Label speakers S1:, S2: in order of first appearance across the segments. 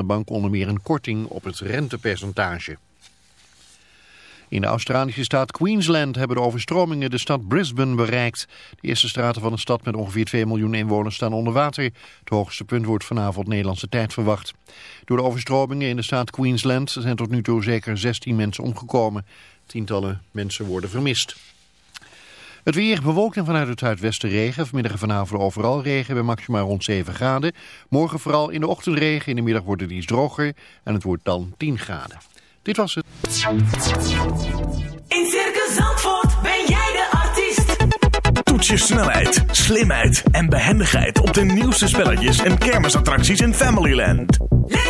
S1: de bank onder meer een korting op het rentepercentage. In de Australische staat Queensland hebben de overstromingen de stad Brisbane bereikt. De eerste straten van de stad met ongeveer 2 miljoen inwoners staan onder water. Het hoogste punt wordt vanavond Nederlandse tijd verwacht. Door de overstromingen in de staat Queensland zijn tot nu toe zeker 16 mensen omgekomen. Tientallen mensen worden vermist. Het weer bewolkt en vanuit het zuidwesten regen. Vanmiddag en vanavond overal regen bij maximaal rond 7 graden. Morgen vooral in de ochtend regen. In de middag wordt het iets droger en het wordt dan 10 graden. Dit was het.
S2: In Circus Zandvoort ben jij de artiest.
S3: Toets je snelheid, slimheid en behendigheid op de nieuwste spelletjes en kermisattracties in Familyland.
S2: Leef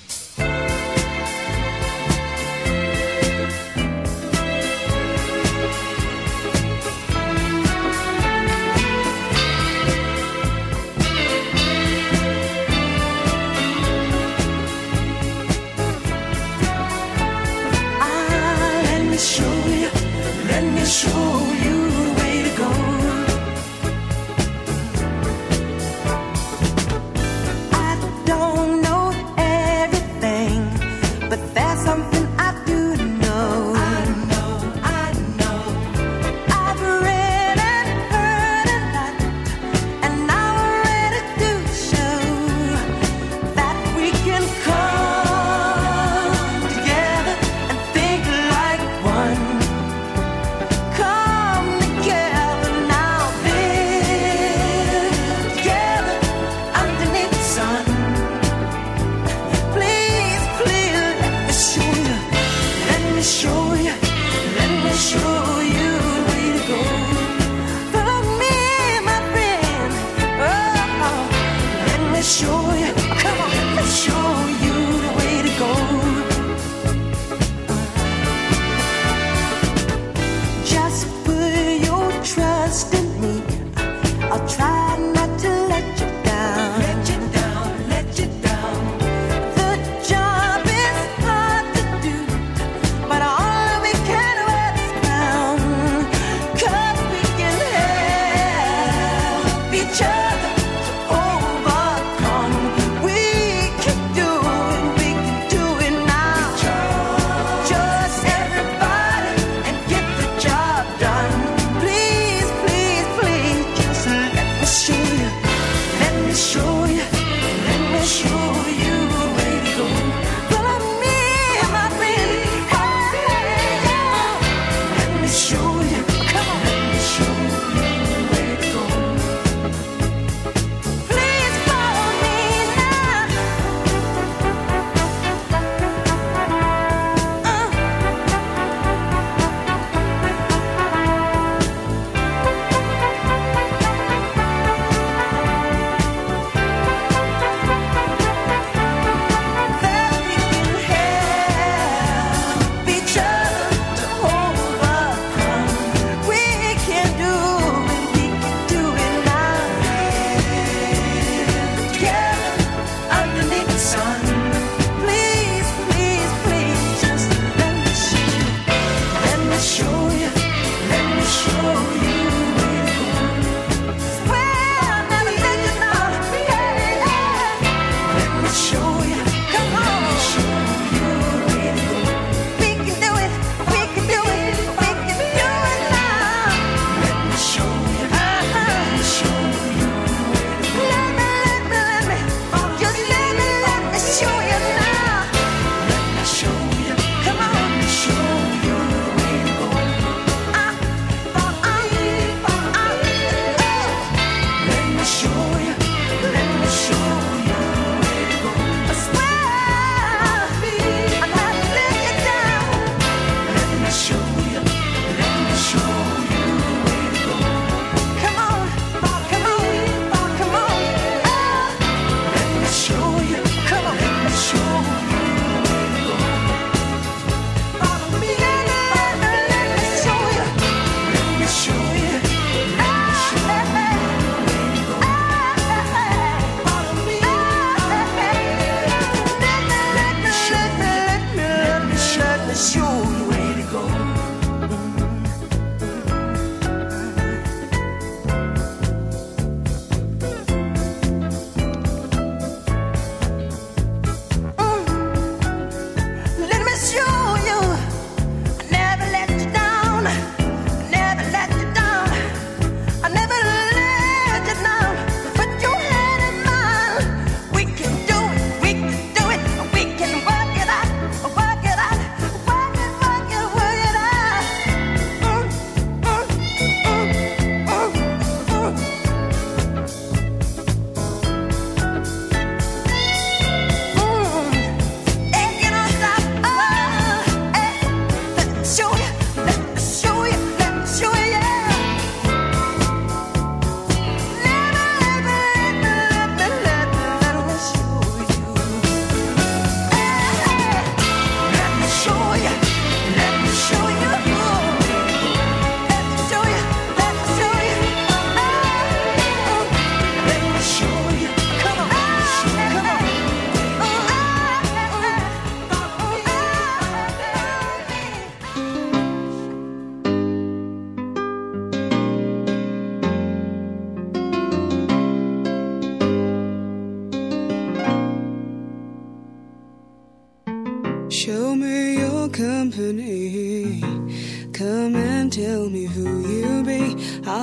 S2: 属于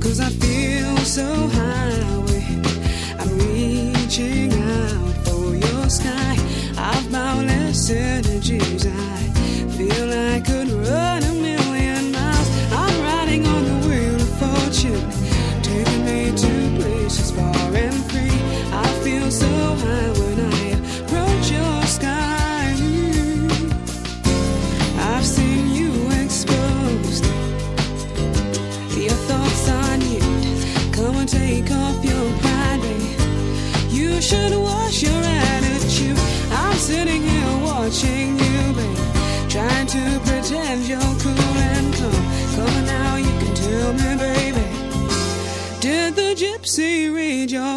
S4: Cause I feel so high. I'm reaching out for your sky. I've boundless energies. I feel I could run a million miles. I'm riding on the wheel of fortune, taking me to places far and free. I feel so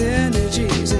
S5: synergies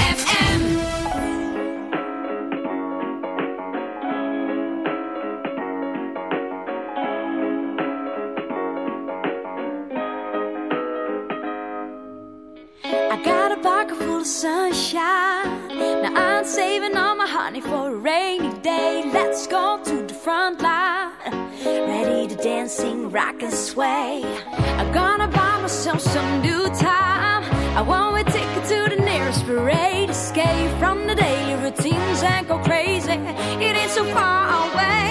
S6: sing, rock and sway. I'm gonna buy myself some new time. I want a ticket to the nearest parade. Escape from the daily routines and go crazy. It is so far away.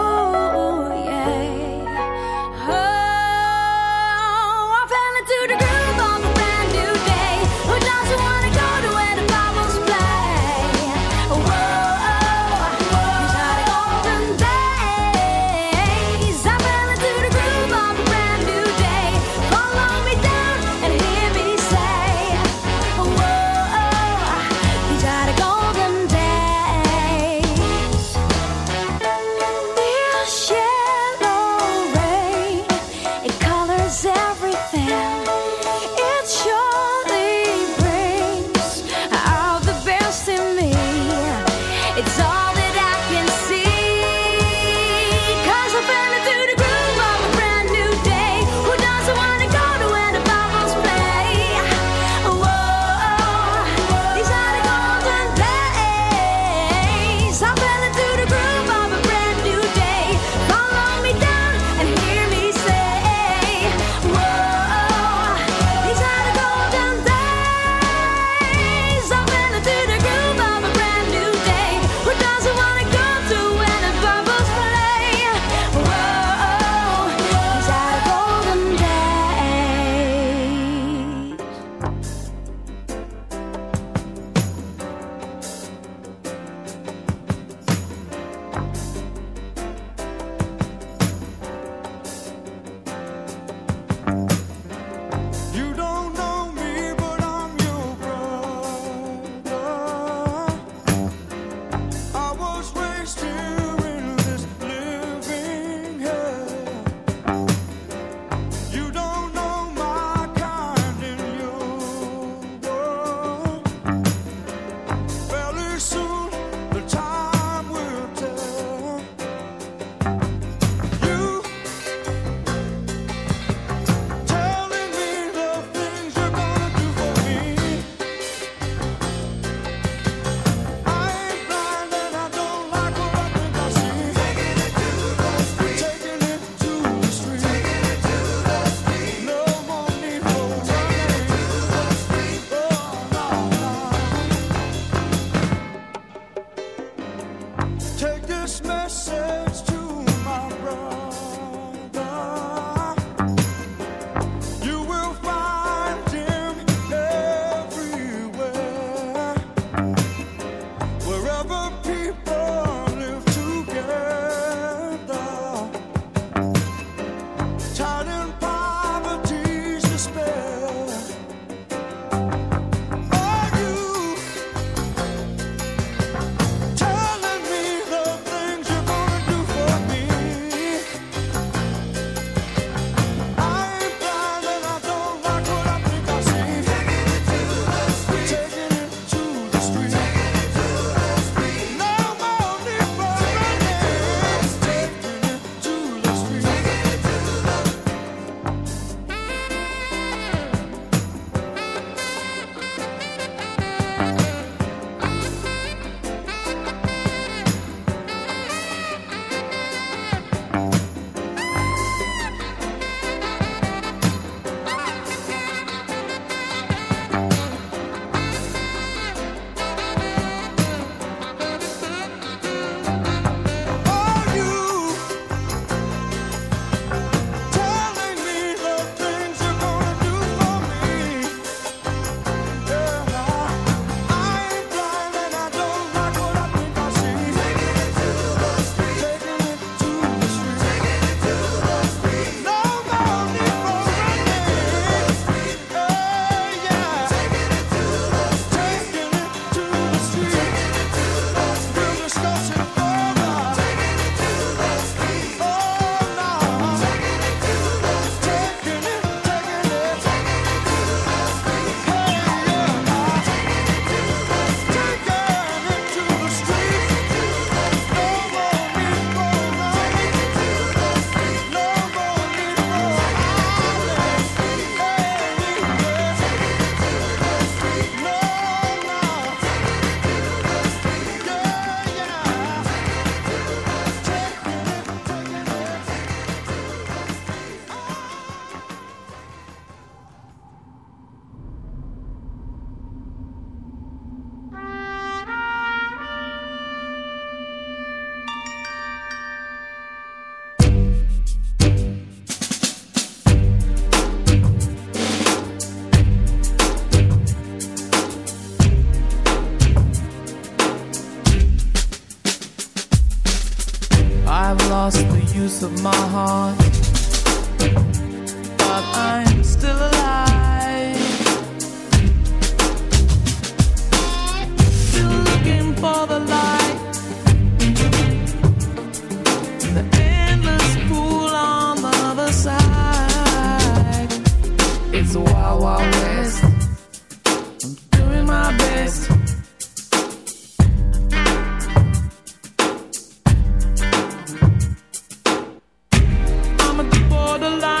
S6: the
S7: light.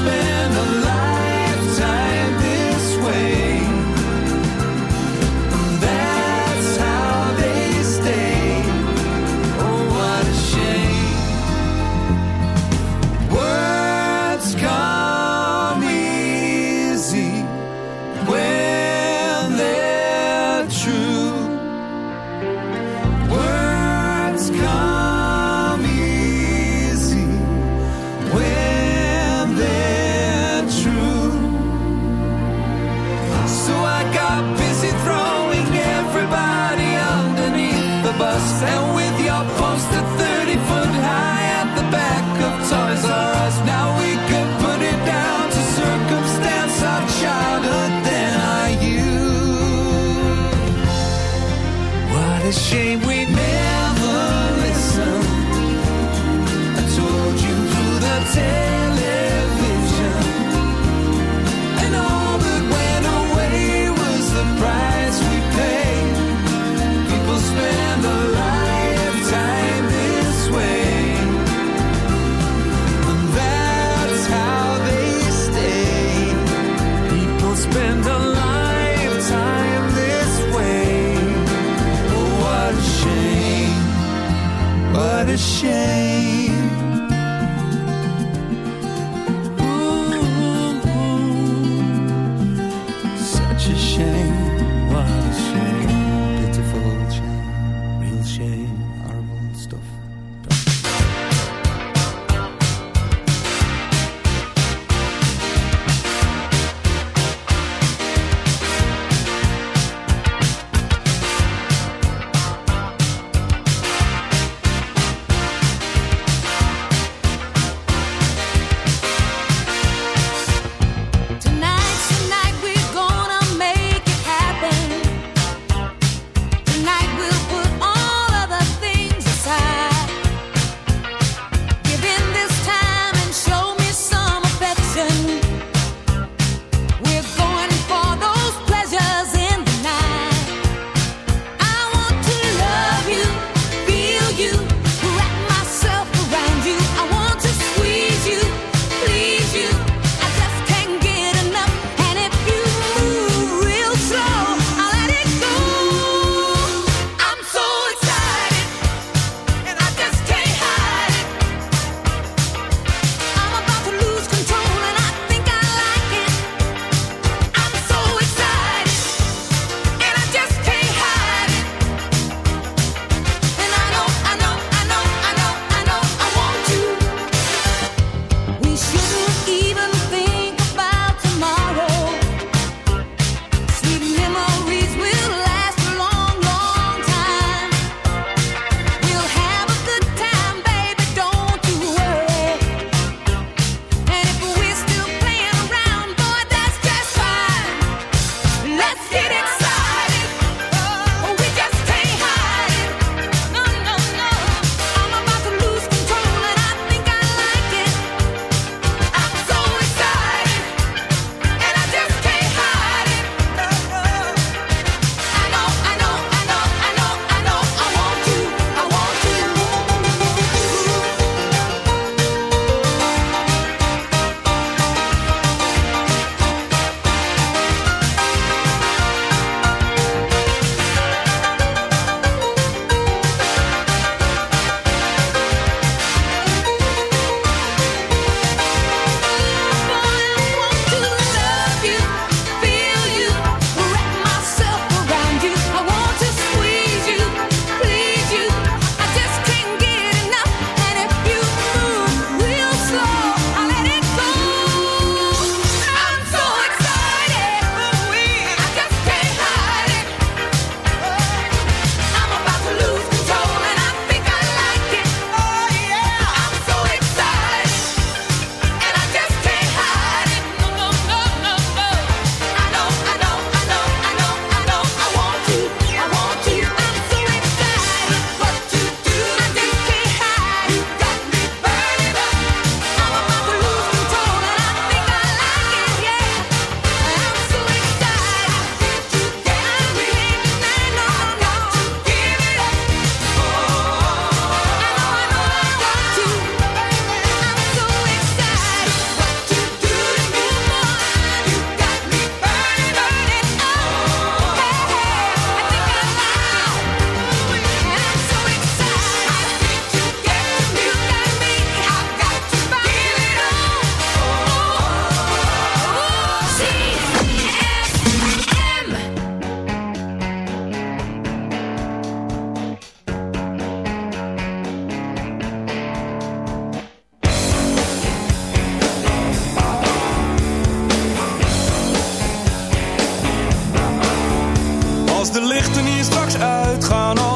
S8: spend a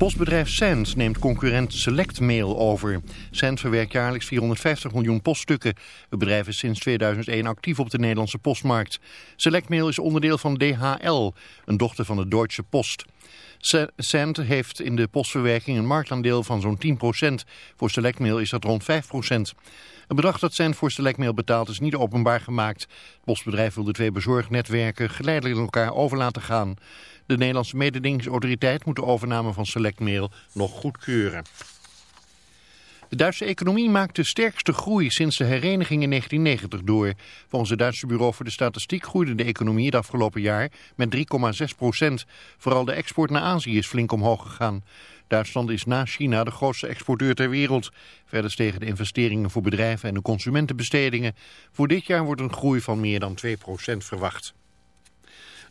S1: Postbedrijf Sands neemt concurrent Select Mail over. Sands verwerkt jaarlijks 450 miljoen poststukken. Het bedrijf is sinds 2001 actief op de Nederlandse postmarkt. Select Mail is onderdeel van DHL, een dochter van de Deutsche Post. Sa- Sand heeft in de postverwerking een marktaandeel van zo'n 10%. Voor Selectmail is dat rond 5%. Het bedrag dat Sand voor Selectmail betaalt is niet openbaar gemaakt. Het postbedrijf wil de twee bezorgnetwerken geleidelijk in elkaar over laten gaan. De Nederlandse mededingingsautoriteit moet de overname van Selectmail nog goedkeuren. De Duitse economie maakt de sterkste groei sinds de hereniging in 1990 door. Volgens het Duitse Bureau voor de Statistiek groeide de economie het afgelopen jaar met 3,6 procent. Vooral de export naar Azië is flink omhoog gegaan. Duitsland is na China de grootste exporteur ter wereld. Verder stegen de investeringen voor bedrijven en de consumentenbestedingen. Voor dit jaar wordt een groei van meer dan 2 procent verwacht.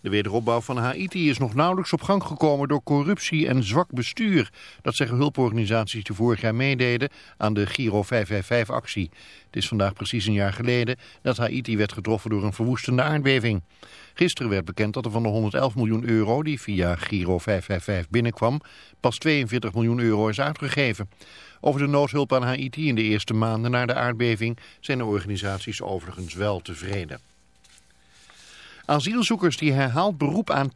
S1: De wederopbouw van Haiti is nog nauwelijks op gang gekomen door corruptie en zwak bestuur. Dat zeggen hulporganisaties die vorig jaar meededen aan de Giro 555-actie. Het is vandaag precies een jaar geleden dat Haiti werd getroffen door een verwoestende aardbeving. Gisteren werd bekend dat er van de 111 miljoen euro die via Giro 555 binnenkwam, pas 42 miljoen euro is uitgegeven. Over de noodhulp aan Haiti in de eerste maanden na de aardbeving zijn de organisaties overigens wel tevreden. Asielzoekers die herhaald beroep aan